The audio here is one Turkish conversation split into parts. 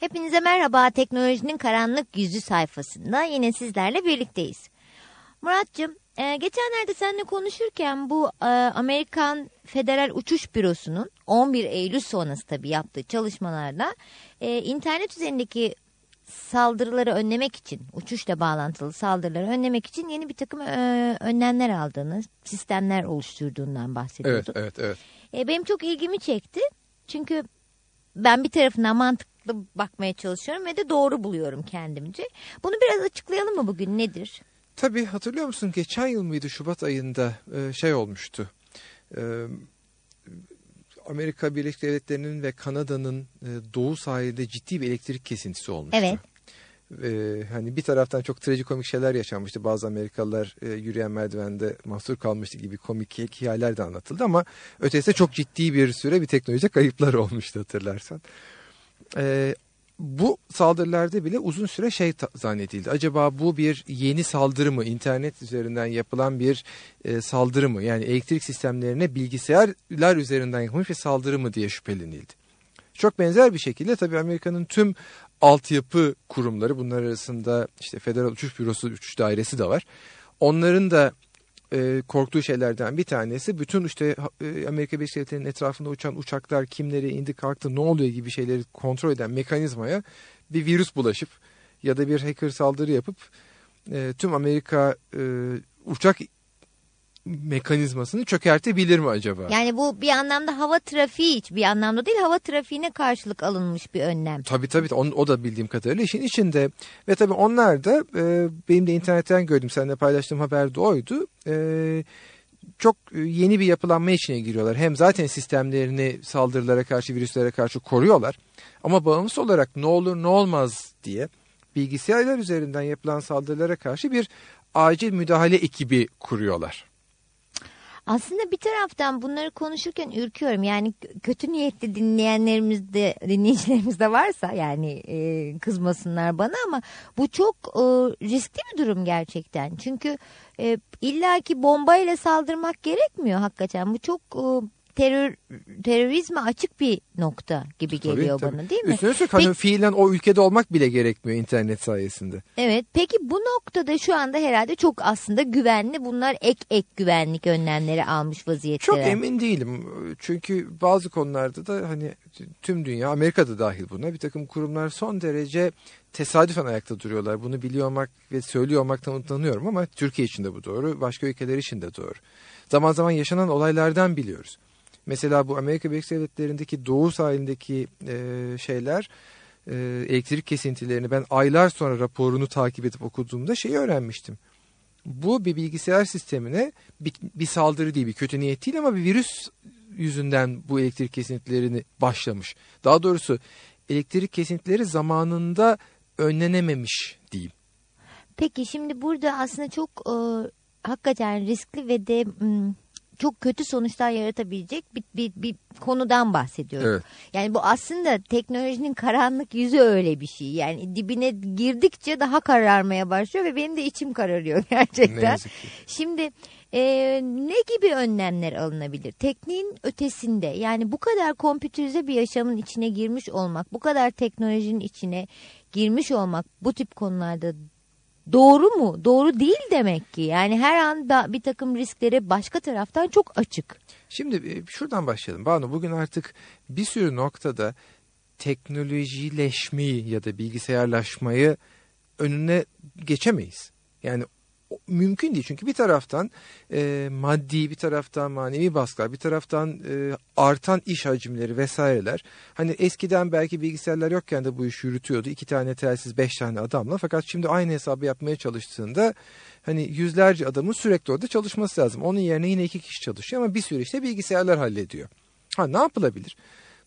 Hepinize merhaba teknolojinin karanlık yüzü sayfasında yine sizlerle birlikteyiz. Muratcığım e, geçenlerde seninle konuşurken bu e, Amerikan Federal Uçuş Bürosu'nun 11 Eylül sonrası tabii yaptığı çalışmalarda e, internet üzerindeki saldırıları önlemek için uçuşla bağlantılı saldırıları önlemek için yeni bir takım e, önlemler aldığını sistemler oluşturduğundan bahsediyordu. Evet evet E, evet. benim çok ilgimi çekti çünkü ben bir tarafından mantıklı bakmaya çalışıyorum ve de doğru buluyorum kendimce. Bunu biraz açıklayalım mı bugün nedir? Tabii hatırlıyor musun geçen yıl mıydı Şubat ayında e, şey olmuştu. E, Amerika Birleşik Devletleri'nin ve Kanada'nın e, doğu sahilde ciddi bir elektrik kesintisi olmuştu. Evet. E, hani bir taraftan çok trajikomik şeyler yaşanmıştı. Bazı Amerikalılar e, yürüyen merdivende mahsur kalmıştı gibi komik hikayeler de anlatıldı ama ötesinde çok ciddi bir süre bir teknolojide kayıplar olmuştu hatırlarsan. E, bu saldırılarda bile uzun süre şey zannedildi. Acaba bu bir yeni saldırı mı? İnternet üzerinden yapılan bir e, saldırı mı? Yani elektrik sistemlerine bilgisayarlar üzerinden yapılmış bir saldırı mı diye şüphelenildi. Çok benzer bir şekilde tabii Amerika'nın tüm altyapı kurumları bunlar arasında işte Federal Uçuş Bürosu Uçuş Dairesi de var. Onların da e, korktuğu şeylerden bir tanesi. Bütün işte e, Amerika Birleşik Devletleri'nin etrafında uçan uçaklar kimleri indi kalktı ne oluyor gibi şeyleri kontrol eden mekanizmaya bir virüs bulaşıp ya da bir hacker saldırı yapıp e, tüm Amerika uçak mekanizmasını çökertebilir mi acaba? Yani bu bir anlamda hava trafiği hiç bir anlamda değil hava trafiğine karşılık alınmış bir önlem. Tabii tabii o, o da bildiğim kadarıyla işin içinde ve tabii onlar da e, benim de internetten gördüm seninle paylaştığım haber de oydu. E, çok yeni bir yapılanma içine giriyorlar. Hem zaten sistemlerini saldırılara karşı, virüslere karşı koruyorlar. Ama bağımsız olarak ne olur ne olmaz diye bilgisayarlar üzerinden yapılan saldırılara karşı bir acil müdahale ekibi kuruyorlar. Aslında bir taraftan bunları konuşurken ürküyorum. Yani kötü niyetli dinleyenlerimiz de dinleyicilerimiz de varsa yani e, kızmasınlar bana ama bu çok e, riskli bir durum gerçekten. Çünkü e, illaki bombayla saldırmak gerekmiyor hakikaten. Bu çok e, terör terörizme açık bir nokta gibi geliyor tabii, bana değil mi? Üstüne üstlük hani fiilen o ülkede olmak bile gerekmiyor internet sayesinde. Evet peki bu noktada şu anda herhalde çok aslında güvenli bunlar ek ek güvenlik önlemleri almış vaziyette. Çok emin değilim çünkü bazı konularda da hani tüm dünya Amerika'da dahil buna bir takım kurumlar son derece tesadüfen ayakta duruyorlar. Bunu biliyor olmak ve söylüyor olmaktan utanıyorum ama Türkiye için de bu doğru başka ülkeler için de doğru. Zaman zaman yaşanan olaylardan biliyoruz. Mesela bu Amerika Birleşik Devletleri'ndeki doğu sahilindeki e, şeyler e, elektrik kesintilerini ben aylar sonra raporunu takip edip okuduğumda şeyi öğrenmiştim. Bu bir bilgisayar sistemine bir, bir saldırı değil bir kötü niyet değil ama bir virüs yüzünden bu elektrik kesintilerini başlamış. Daha doğrusu elektrik kesintileri zamanında önlenememiş diyeyim. Peki şimdi burada aslında çok e, hakikaten riskli ve de... Çok kötü sonuçlar yaratabilecek bir, bir, bir konudan bahsediyorum. Evet. Yani bu aslında teknolojinin karanlık yüzü öyle bir şey. Yani dibine girdikçe daha kararmaya başlıyor ve benim de içim kararıyor gerçekten. Şimdi e, ne gibi önlemler alınabilir? Tekniğin ötesinde yani bu kadar kompüterize bir yaşamın içine girmiş olmak, bu kadar teknolojinin içine girmiş olmak bu tip konularda doğru mu? Doğru değil demek ki. Yani her an bir takım risklere başka taraftan çok açık. Şimdi şuradan başlayalım. Banu bugün artık bir sürü noktada teknolojileşmeyi ya da bilgisayarlaşmayı önüne geçemeyiz. Yani mümkün değil. Çünkü bir taraftan e, maddi, bir taraftan manevi baskılar, bir taraftan e, artan iş hacimleri vesaireler. Hani eskiden belki bilgisayarlar yokken de bu iş yürütüyordu. iki tane telsiz, beş tane adamla. Fakat şimdi aynı hesabı yapmaya çalıştığında hani yüzlerce adamın sürekli orada çalışması lazım. Onun yerine yine iki kişi çalışıyor ama bir sürü işte bilgisayarlar hallediyor. Ha ne yapılabilir?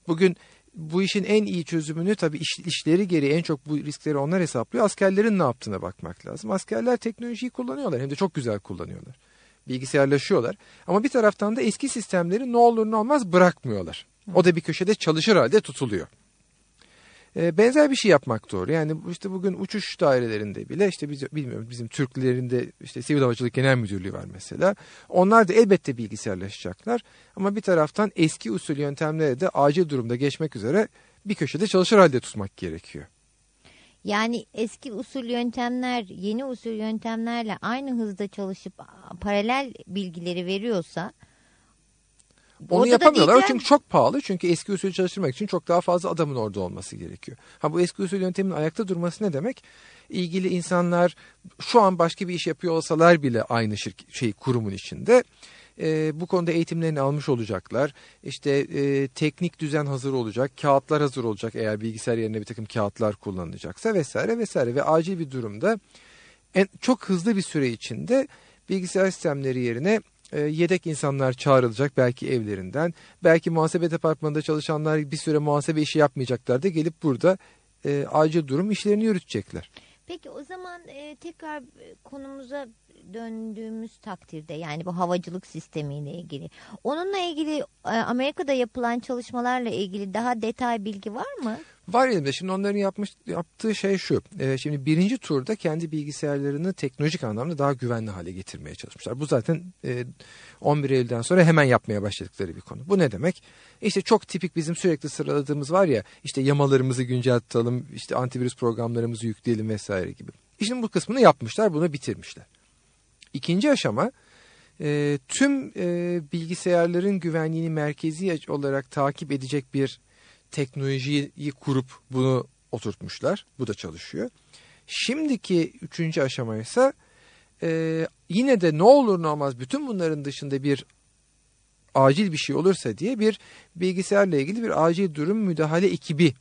Bugün bu işin en iyi çözümünü tabii iş, işleri gereği en çok bu riskleri onlar hesaplıyor. Askerlerin ne yaptığına bakmak lazım. Askerler teknolojiyi kullanıyorlar hem de çok güzel kullanıyorlar. Bilgisayarlaşıyorlar. Ama bir taraftan da eski sistemleri ne olur ne olmaz bırakmıyorlar. O da bir köşede çalışır halde tutuluyor. E, benzer bir şey yapmak doğru. Yani işte bugün uçuş dairelerinde bile işte biz bilmiyorum bizim Türklerinde işte Sivil Havacılık Genel Müdürlüğü var mesela. Onlar da elbette bilgisayarlaşacaklar. Ama bir taraftan eski usul yöntemlere de acil durumda geçmek üzere bir köşede çalışır halde tutmak gerekiyor. Yani eski usul yöntemler yeni usul yöntemlerle aynı hızda çalışıp paralel bilgileri veriyorsa onu yapamıyorlar diyeceğim... çünkü çok pahalı. Çünkü eski usul çalıştırmak için çok daha fazla adamın orada olması gerekiyor. Ha bu eski usul yöntemin ayakta durması ne demek? İlgili insanlar şu an başka bir iş yapıyor olsalar bile aynı şirk şey kurumun içinde e, bu konuda eğitimlerini almış olacaklar. İşte e, teknik düzen hazır olacak, kağıtlar hazır olacak eğer bilgisayar yerine bir takım kağıtlar kullanılacaksa vesaire vesaire ve acil bir durumda en, çok hızlı bir süre içinde bilgisayar sistemleri yerine e, yedek insanlar çağrılacak belki evlerinden. Belki muhasebe departmanında çalışanlar bir süre muhasebe işi yapmayacaklar da gelip burada e, acil durum işlerini yürütecekler. Peki o zaman e, tekrar konumuza döndüğümüz takdirde yani bu havacılık sistemiyle ilgili onunla ilgili e, Amerika'da yapılan çalışmalarla ilgili daha detay bilgi var mı? Var elimde. Şimdi onların yapmış yaptığı şey şu. E, şimdi birinci turda kendi bilgisayarlarını teknolojik anlamda daha güvenli hale getirmeye çalışmışlar. Bu zaten e, 11 Eylül'den sonra hemen yapmaya başladıkları bir konu. Bu ne demek? İşte çok tipik bizim sürekli sıraladığımız var ya işte yamalarımızı güncel tutalım, işte antivirüs programlarımızı yükleyelim vesaire gibi. İşte bu kısmını yapmışlar, bunu bitirmişler. İkinci aşama e, tüm e, bilgisayarların güvenliğini merkezi olarak takip edecek bir teknolojiyi kurup bunu oturtmuşlar. Bu da çalışıyor. Şimdiki üçüncü aşama ise e, yine de ne olur ne olmaz bütün bunların dışında bir acil bir şey olursa diye bir bilgisayarla ilgili bir acil durum müdahale ekibi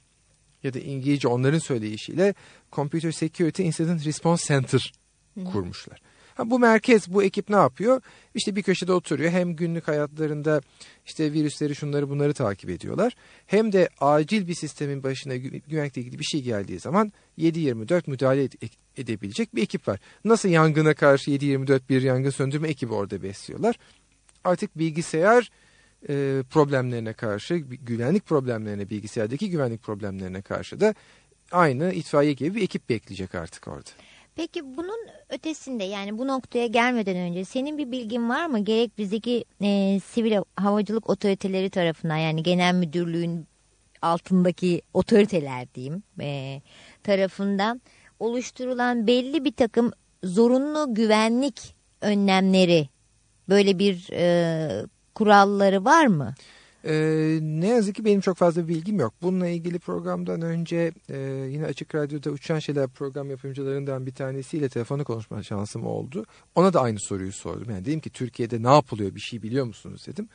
ya da İngilizce onların söyleyişiyle Computer Security Incident Response Center kurmuşlar. Ha, bu merkez, bu ekip ne yapıyor? İşte bir köşede oturuyor. Hem günlük hayatlarında işte virüsleri şunları bunları takip ediyorlar. Hem de acil bir sistemin başına güvenlikle ilgili bir şey geldiği zaman 7-24 müdahale ed edebilecek bir ekip var. Nasıl yangına karşı 7-24 bir yangın söndürme ekibi orada besliyorlar. Artık bilgisayar e, problemlerine karşı, güvenlik problemlerine, bilgisayardaki güvenlik problemlerine karşı da aynı itfaiye gibi bir ekip bekleyecek artık orada. Peki bunun ötesinde yani bu noktaya gelmeden önce senin bir bilgin var mı? Gerek bizdeki e, sivil havacılık otoriteleri tarafından yani genel müdürlüğün altındaki otoriteler diyeyim e, tarafından oluşturulan belli bir takım zorunlu güvenlik önlemleri böyle bir e, kuralları var mı? Ee, ne yazık ki benim çok fazla bilgim yok. Bununla ilgili programdan önce e, yine Açık Radyo'da Uçan Şeyler program yapımcılarından bir tanesiyle telefonu konuşma şansım oldu. Ona da aynı soruyu sordum. Yani dedim ki Türkiye'de ne yapılıyor bir şey biliyor musunuz dedim.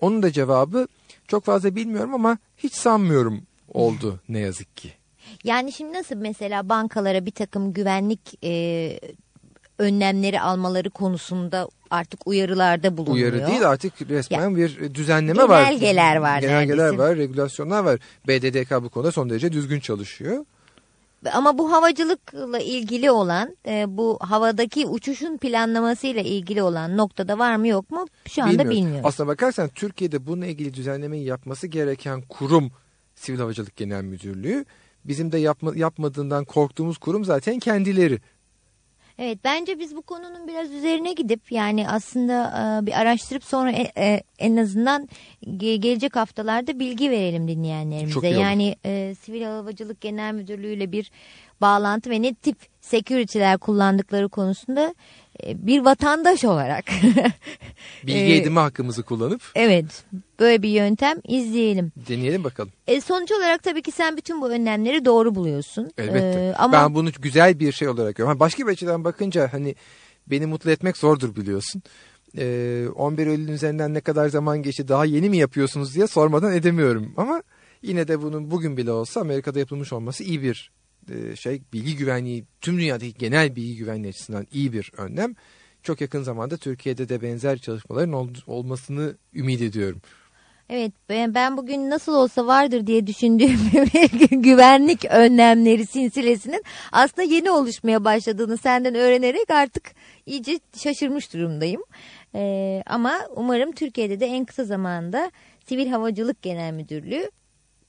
Onun da cevabı çok fazla bilmiyorum ama hiç sanmıyorum oldu ne yazık ki. Yani şimdi nasıl mesela bankalara bir takım güvenlik e, önlemleri almaları konusunda artık uyarılarda bulunuyor. Uyarı değil artık resmen ya, bir düzenleme genelgeler var. Genelgeler var. Genelgeler var, regülasyonlar var. BDDK bu konuda son derece düzgün çalışıyor. Ama bu havacılıkla ilgili olan e, bu havadaki uçuşun planlamasıyla ilgili olan noktada var mı yok mu şu anda bilmiyorum. bilmiyoruz. Aslına bakarsan Türkiye'de bununla ilgili düzenlemeyi yapması gereken kurum Sivil Havacılık Genel Müdürlüğü. Bizim de yapma, yapmadığından korktuğumuz kurum zaten kendileri. Evet bence biz bu konunun biraz üzerine gidip yani aslında e, bir araştırıp sonra e, e, en azından gelecek haftalarda bilgi verelim dinleyenlerimize. Yani e, Sivil Havacılık Genel Müdürlüğü ile bir bağlantı ve ne tip security'ler kullandıkları konusunda bir vatandaş olarak bilgi e, edinme hakkımızı kullanıp evet böyle bir yöntem izleyelim. Deneyelim bakalım. E, sonuç olarak tabii ki sen bütün bu önlemleri doğru buluyorsun. Elbette. Ee, ama... Ben bunu güzel bir şey olarak görüyorum. Başka bir açıdan bakınca hani beni mutlu etmek zordur biliyorsun. Ee, 11 Eylül üzerinden ne kadar zaman geçti daha yeni mi yapıyorsunuz diye sormadan edemiyorum. Ama yine de bunun bugün bile olsa Amerika'da yapılmış olması iyi bir e, şey bilgi güvenliği tüm dünyadaki genel bilgi güvenliği açısından iyi bir önlem. Çok yakın zamanda Türkiye'de de benzer çalışmaların ol, olmasını ümit ediyorum. Evet ben bugün nasıl olsa vardır diye düşündüğüm güvenlik önlemleri sinsilesinin aslında yeni oluşmaya başladığını senden öğrenerek artık iyice şaşırmış durumdayım. Ee, ama umarım Türkiye'de de en kısa zamanda Sivil Havacılık Genel Müdürlüğü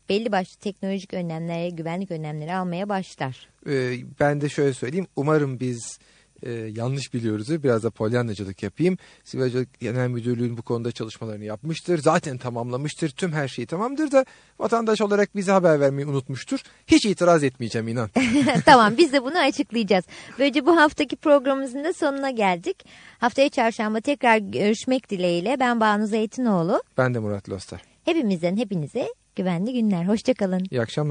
belli başlı teknolojik önlemlere, güvenlik önlemleri almaya başlar. Ee, ben de şöyle söyleyeyim. Umarım biz e, yanlış biliyoruz. Biraz da polyanlacılık yapayım. Sivil Havacılık Genel Müdürlüğü'nün bu konuda çalışmalarını yapmıştır. Zaten tamamlamıştır. Tüm her şey tamamdır da vatandaş olarak bize haber vermeyi unutmuştur. Hiç itiraz etmeyeceğim inan. tamam biz de bunu açıklayacağız. Böylece bu haftaki programımızın da sonuna geldik. Haftaya çarşamba tekrar görüşmek dileğiyle. Ben Banu Zeytinoğlu. Ben de Murat Lostar. Hepimizden hepinize güvenli günler. Hoşçakalın. İyi akşamlar.